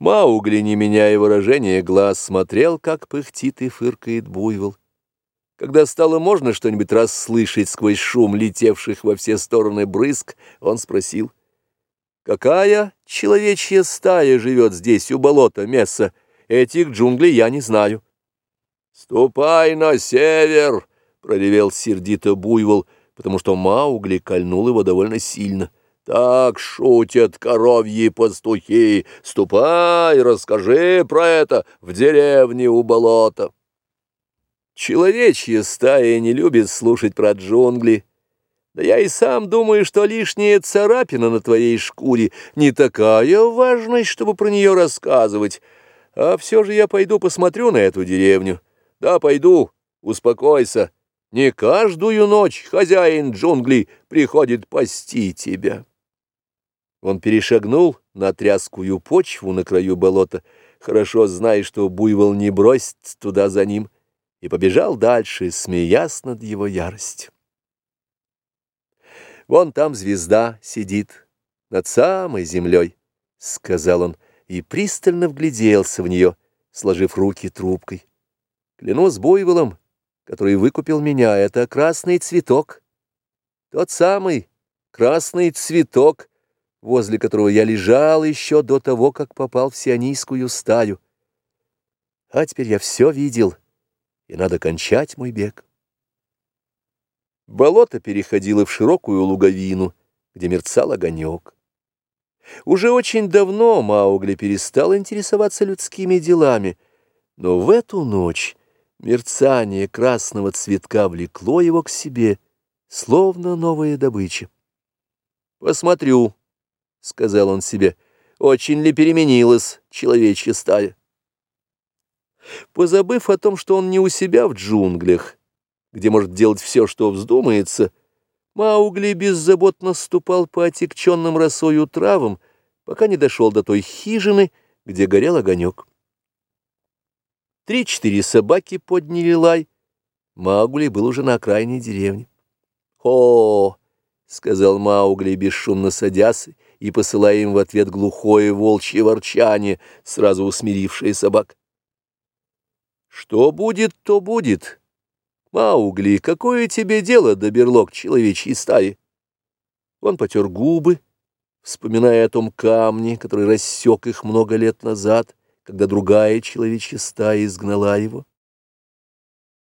Маугли, не меняя выражения глаз, смотрел, как пыхтит и фыркает буйвол. Когда стало можно что-нибудь расслышать сквозь шум летевших во все стороны брызг, он спросил, «Какая человечья стая живет здесь, у болота Месса? Этих джунглей я не знаю». «Ступай на север!» — проревел сердито буйвол, потому что Маугли кольнул его довольно сильно. Так шутят коровьи пастухи. Ступай, расскажи про это в деревне у болота. Человечья стая не любит слушать про джунгли. Да я и сам думаю, что лишняя царапина на твоей шкуре не такая важность, чтобы про нее рассказывать. А все же я пойду посмотрю на эту деревню. Да, пойду, успокойся. Не каждую ночь хозяин джунглей приходит пасти тебя. Он перешагнул на тряскую почву на краю болота, хорошо зная, что буйвол не бросится туда за ним, и побежал дальше, смеясь над его яростью. «Вон там звезда сидит, над самой землей», — сказал он, и пристально вгляделся в нее, сложив руки трубкой. «Клянусь буйволом, который выкупил меня, это красный цветок, тот самый красный цветок, возле которого я лежал еще до того, как попал в сионийскую стаю. А теперь я все видел, и надо кончать мой бег. Болото переходило в широкую луговину, где мерцал огонек. Уже очень давно Маугли перестал интересоваться людскими делами, но в эту ночь мерцание красного цветка влекло его к себе, словно новая добыча. «Посмотрю», — сказал он себе, — очень ли переменилась человечья стая. Позабыв о том, что он не у себя в джунглях, где может делать все, что вздумается, Маугли беззаботно ступал по отекченным росою травам, пока не дошел до той хижины, где горел огонек. Три-четыре собаки подняли лай. Маугли был уже на окраине деревни. «О!» — сказал Маугли, бесшумно садясь, и посылая им в ответ глухое волчье ворчание, сразу усмирившее собак. «Что будет, то будет. Маугли, какое тебе дело до берлог человечьей стаи?» Он потер губы, вспоминая о том камне, который рассек их много лет назад, когда другая человечья стая изгнала его.